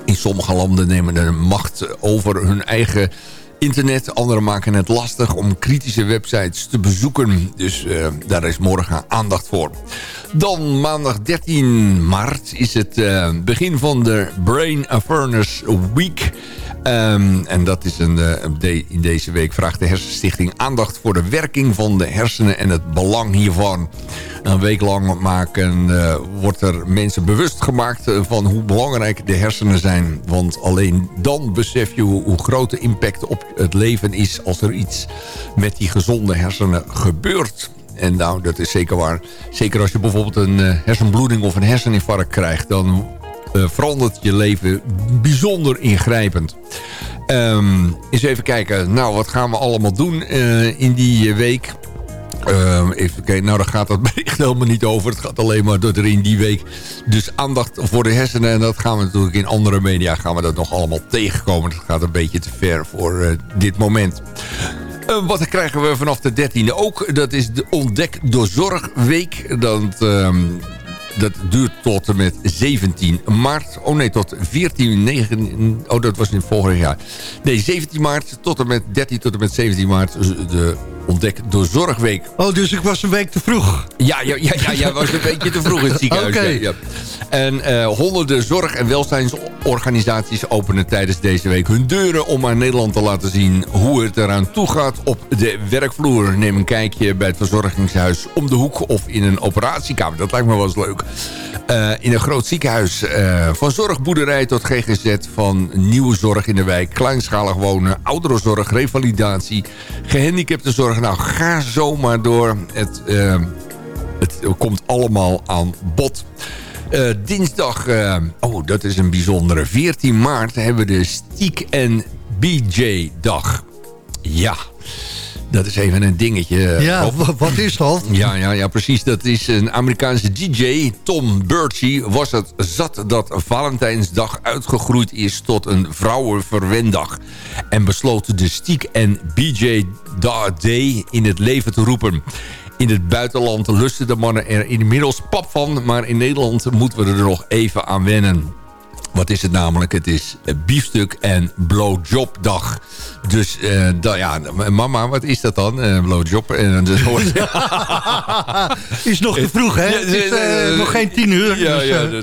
In sommige landen nemen de macht over hun eigen internet. Anderen maken het lastig om kritische websites te bezoeken. Dus eh, daar is morgen aandacht voor. Dan maandag 13 maart is het eh, begin van de Brain Awareness Week. Ehm, en dat is een, eh, in deze week vraagt de Hersenstichting aandacht voor de werking van de hersenen en het belang hiervan. Een week lang maken, eh, wordt er mensen bewust gemaakt eh, van hoe belangrijk de hersenen zijn. Want alleen dan besef je hoe, hoe groot de impact op het leven is als er iets met die gezonde hersenen gebeurt. En nou, dat is zeker waar. Zeker als je bijvoorbeeld een hersenbloeding of een herseninfarct krijgt... dan verandert je leven bijzonder ingrijpend. Ehm, eens even kijken, nou, wat gaan we allemaal doen eh, in die eh, week? Ehm, even kijken, nou daar gaat dat bericht helemaal niet over. Het gaat alleen maar dat er in die week dus aandacht voor de hersenen. En dat gaan we natuurlijk in andere media gaan we dat nog allemaal tegenkomen. Dat gaat een beetje te ver voor eh, dit moment. Eh, wat krijgen we vanaf de 13e ook? Dat is de Ontdek door Zorgweek. Dat, ehm, dat duurt tot en met 17 maart. Oh nee, tot 14, 9... Oh, dat was in vorig jaar. Nee, 17 maart tot en met 13 tot en met 17 maart. dus De Ontdek door Zorgweek. Oh, dus ik was een week te vroeg. Ja, ja, ja, ja jij was een beetje te vroeg in het ziekenhuis. Oké. ja, ja. En eh, honderden zorg- en welzijnsorganisaties openen tijdens deze week hun deuren... om aan Nederland te laten zien hoe het eraan toe gaat op de werkvloer. Neem een kijkje bij het verzorgingshuis om de hoek of in een operatiekamer. Dat lijkt me wel eens leuk. Eh, in een groot ziekenhuis. eh, van zorgboerderij tot GGZ. Van nieuwe zorg in de wijk. Kleinschalig wonen. Ouderenzorg. Revalidatie. Gehandicaptenzorg. Nou, ga zomaar door. Het, eh, het komt allemaal aan bod. Eh, dinsdag, eh, oh dat is een bijzondere. 14 maart hebben we de Stiek en BJ dag. Ja, dat is even een dingetje. eh, Ja, wat is dat? Ja, ja, ja, precies. Dat is een Amerikaanse DJ, Tom Birchie, was het zat dat Valentijnsdag uitgegroeid is tot een vrouwenverwendag. En besloot de Stiek en BJ Da- Day in het leven te roepen. In het buitenland lusten de mannen er inmiddels pap van, maar in Nederland moeten we er nog even aan wennen. Wat is het namelijk? Het is eh, biefstuk en blowjobdag. Dus eh, da- ja, mama, wat is dat dan? Eh blowjob. En dus is nog te vroeg, hè? Het is nog geen tien uur. Ja,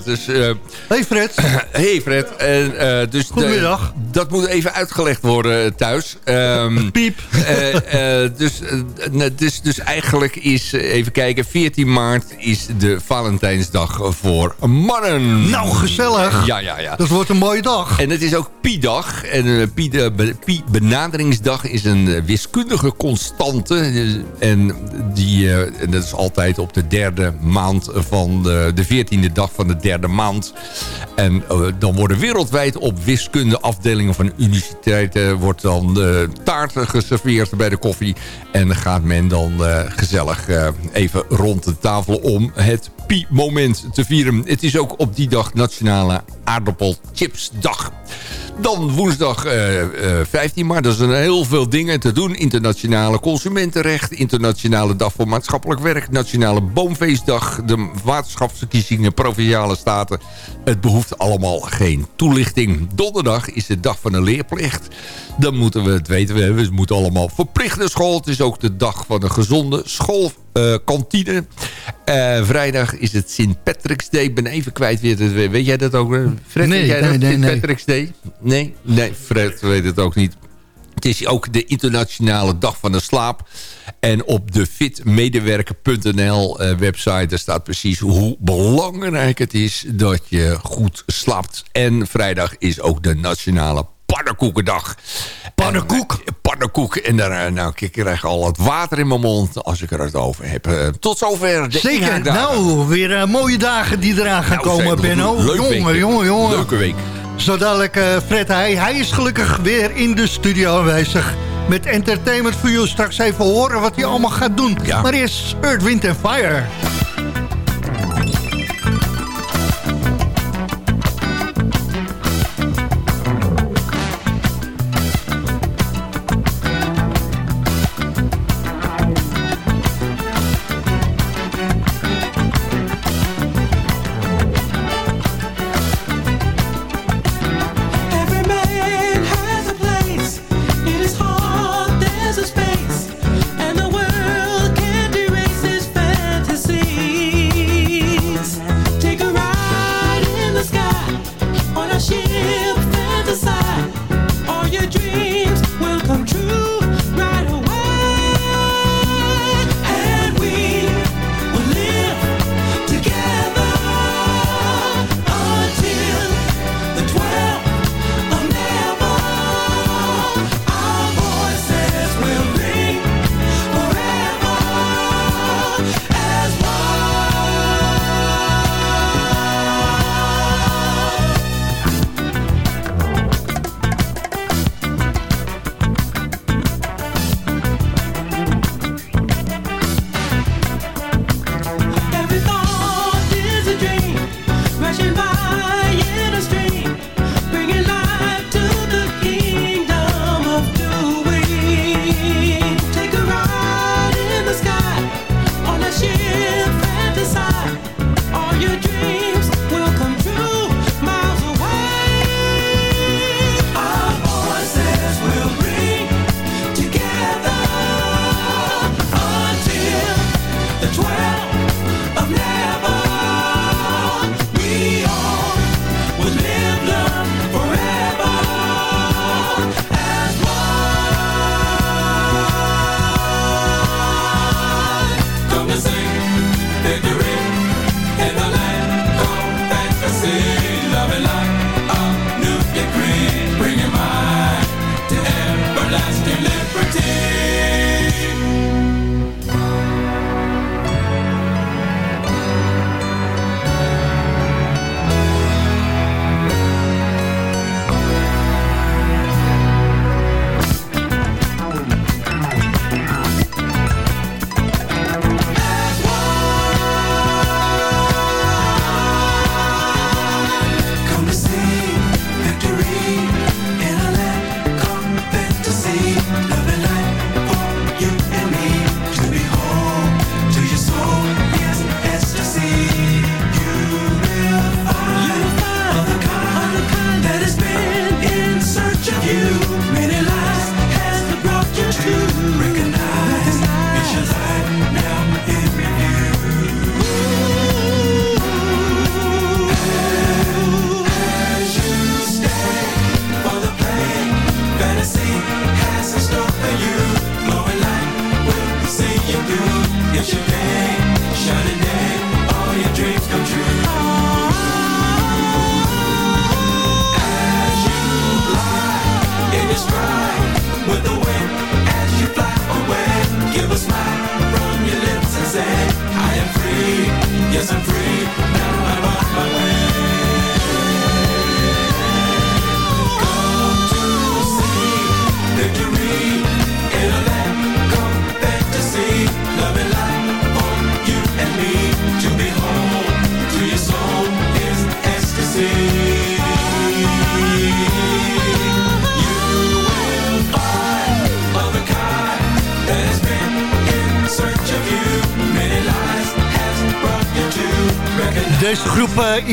dus, ja, eh, Hey Fred. hey Fred. En, eh, dus de- Goedemiddag. dat moet even uitgelegd worden thuis. Ehm, Piep. eh, eh, dus, dus, dus eigenlijk is, even kijken, 14 maart is de Valentijnsdag voor mannen. Nou, gezellig. Ja, ja, ja. Dat wordt een mooie dag. En het is ook Pi-dag. En eh, Pi, de, be- Pi-benaderingsdag is een eh, wiskundige constante. Eh, En, die, eh, en dat is altijd op de derde maand van de, de veertiende dag van de derde maand. En dan worden wereldwijd op wiskundeafdelingen van universiteiten... wordt dan de taart geserveerd bij de koffie. En gaat men dan gezellig even rond de tafel om het Pi-moment te vieren. Het is ook op die dag Nationale Aardappelchipsdag. Dan woensdag eh, eh, 15 maart. Er zijn heel veel dingen te doen. Internationale Consumentenrecht. Internationale Dag voor Maatschappelijk Werk. Nationale Boomfeestdag. De waterschapsverkiezingen. Provinciale Staten. Het behoeft allemaal geen toelichting. Donderdag is de dag van de leerplicht. Dan moeten we het weten. We, moeten allemaal verplicht naar school. Het is ook de dag van een gezonde schoolkantine. Eh, vrijdag is het Sint Patrick's Day. Ik ben even kwijt. Het- weet jij dat ook? eh, Fred, Nee, weet jij nee, dat? nee, Sint nee. Patrick's Day? Nee? Nee, Fred weet het ook niet. Het is ook de internationale dag van de slaap. En op de fitmedewerker.nl eh, website... daar staat precies hoe belangrijk het is dat je goed slaapt. En vrijdag is ook de nationale pannenkoekendag. Pannenkoek? pannenkoek. En daar eh, nou, ik krijg al het water in mijn mond als ik er het over heb. Eh, tot zover de Zeker. Nou, weer eh, mooie dagen die eraan gaan Nou, komen, Benno. leuk jongen, jongen, jongen. Leuke week. Zo dadelijk eh, Fred hij, hij is gelukkig weer in de studio aanwezig. Met Entertainment for You. Straks even horen wat hij allemaal gaat doen. Ja. Maar eerst Earth, Wind Fire.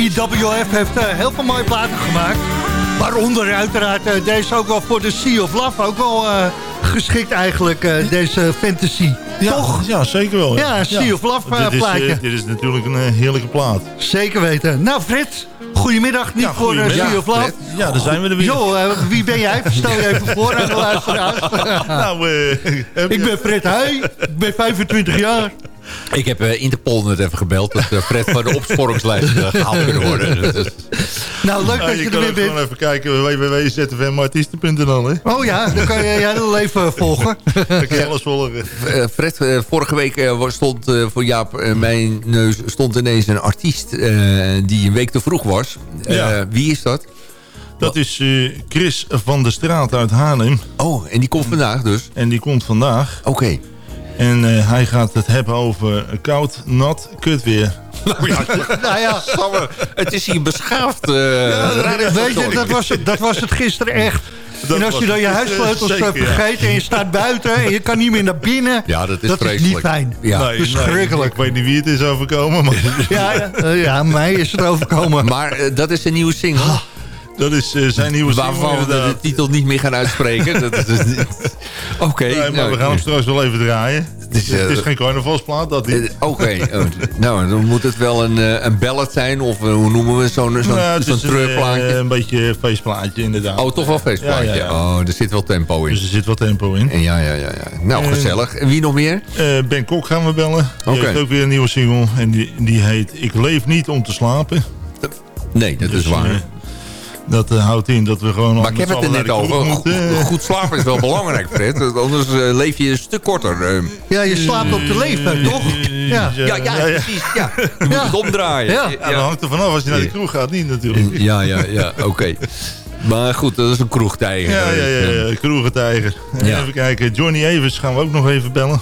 IWF heeft eh, heel veel mooie platen gemaakt. Waaronder uiteraard eh, deze ook wel voor de Sea of Love. Ook wel eh, geschikt eigenlijk, deze fantasy. Ja, Toch? Ja, zeker wel. Ja, Sea of Love, dit, is, plaatje. dit is natuurlijk een heerlijke plaat. Zeker weten. Nou Fred, goedemiddag. Niet Ja, voor uh, goedemiddag, Sea of Love. Ja, daar zijn we er weer. Jo, wie ben jij? Stel je even voor aan de luisteraars. nou, ik ben Fred Heij. Ik ben 25 jaar. Ik heb eh, Interpol net even gebeld... dat eh, Fred van de opsporingslijst eh, gehaald kunnen worden. Dus, Nou, leuk Ja, dat je, je er kan weer bent. gewoon even kijken www.zfmartiesten.nl hè. Oh ja, dan kan je jij het leven volgen. Dan kan je alles volgen. Eh, Fred, vorige week stond eh, voor Jaap mijn neus stond ineens een artiest eh, die een week te vroeg was. Eh, Ja. Wie is dat? Dat is eh, Chris van der Straat uit Haarlem. Oh, en die komt vandaag dus? En die komt vandaag. Oké. En eh, hij gaat het hebben over koud, nat, kut weer. Nou ja, nou ja. Samme, het is hier beschaafd. eh Weet je, dat was, het- dat was het gisteren echt. Dat en als je dan je huissleutels eh, eh, vergeet en je staat buiten en je kan niet meer naar binnen. Ja, dat is dat is niet fijn. Ja. Nee, Verschrikkelijk. nee, ik weet niet wie het is overkomen, maar Ja, ja, ja, mij is het overkomen. Maar dat is een nieuwe single. Dat is eh, zijn nieuwe single Waarvan we de, titel niet meer gaan uitspreken. Dus Oké. Nee, maar nou, we gaan hem straks wel even draaien. Het is, het is eh, geen carnavalsplaat, dat niet. eh, Oké, oh, nou dan moet het wel een, een ballad zijn of hoe noemen we zo'n zo'n Nou, het zo'n is een, treurplaatje? een beetje een feestplaatje inderdaad. oh, toch wel feestplaatje. Ja, ja, ja. Oh, er zit wel tempo in. Dus er zit wat tempo in. Ja, ja, ja. ja. Nou, gezellig. En wie nog meer? Ben Kok gaan we bellen. Die Oké. heeft ook weer een nieuwe single. En die, die heet Ik leef niet om te slapen. Nee, dat is Dus, waar. Dat eh, houdt in dat we gewoon... maar ik heb het er net over. Goed, slapen is wel belangrijk, Fred. Anders eh, leef je een stuk korter. eh. Ja, je slaapt op de leeftijd, toch? Ja. ja, ja, precies. Ja. Je moet Ja. het omdraaien. Ja. Ja, dat hangt er vanaf als je naar de kroeg gaat. Niet natuurlijk. Ja, ja, ja, oké. Maar goed, dat is een kroegtijger. Ja, ja, ja, ja. Kroegentijger. Ja. Even kijken. Johnny Evers gaan we ook nog even bellen.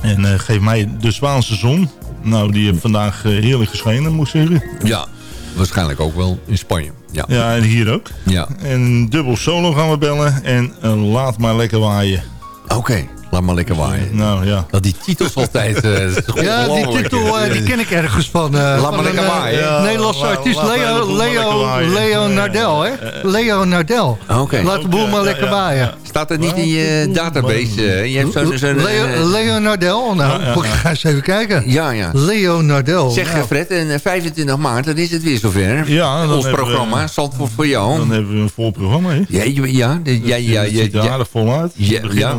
En eh, geef mij de Zwaanse zon. Nou, die heeft vandaag heerlijk geschenen, moet ik zeggen. Ja, waarschijnlijk ook wel in Spanje. Ja. Ja, en hier ook. Ja. En dubbel solo gaan we bellen. En eh, laat maar lekker waaien. Oké, laat maar lekker waaien. Nou ja. Dat die titels altijd... toch Ja, die titel eh, die ken ik ergens van. eh, Laat van maar lekker waaien. Ja, Nederlandse artiest Leo, Leo, Nardel, hè? Leo Nardel. Oké. Laat de boel maar Ja, lekker ja, waaien. ja. Staat dat niet in je database? je hebt zo'n... zo'n, Leo, Leo Nardel? Nou, Ja, ja, ja. ga eens even kijken. ja, ja. Leo Nardel. Zeg Nou, Fred, en eh, 25 maart, dan is het weer zover. Ja, Ons programma, Zandvoort voor jou. Dan hebben we een vol programma, hè? Ja, je- ja, ja, ja, Het ja, ziet er ja, aardig vol uit. Ja, We beginnen ja.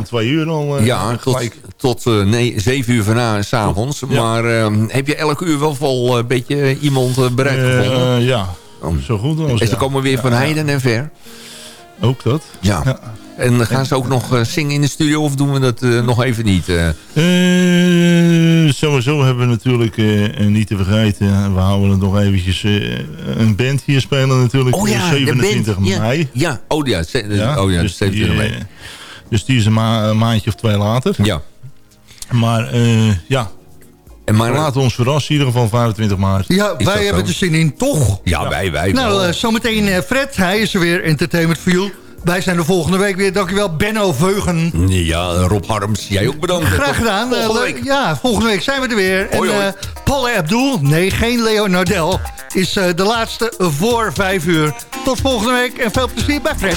Eh, ja, tot, gelijk. tot eh, nee, 7 uur vanavond, s'avonds. Ja. Maar eh, heb je elk uur wel vol een beetje iemand eh, bereid Eh, gevonden? eh, ja, Oh. zo goed als en ze komen weer van heiden en ver. Ook dat. Ja. En gaan ze ook nog eh, zingen in de studio of doen we dat eh, nog even niet? eh? Eh, sowieso hebben we natuurlijk, eh, niet te vergeten, we houden het nog eventjes, eh, een band hier spelen natuurlijk. Oh ja, op de 27 band. Ja, mei. Ja, oh ja, Ja, oh ja dus 27 die, mei. Dus die is een, ma- een maandje of twee later. Ja. Maar eh, ja, En maar, we laten ons verrassen, in ieder geval 25 maart. Ja, Is wij hebben zo? er zin in, toch? ja, wij, wij Nou, eh, zometeen eh, Fred. Hij is er weer, Entertainment for You. Wij zijn de volgende week weer. Dankjewel, Benno Veugen. ja, Rob Harms, jij ook bedankt. Graag gedaan. Eh, Volgende. Ja, volgende week zijn we er weer. Hoi, en hoi. eh Paul Abdul, nee, geen Leo Nardel, is eh, de laatste voor vijf uur. Tot volgende week en veel plezier bij Fred.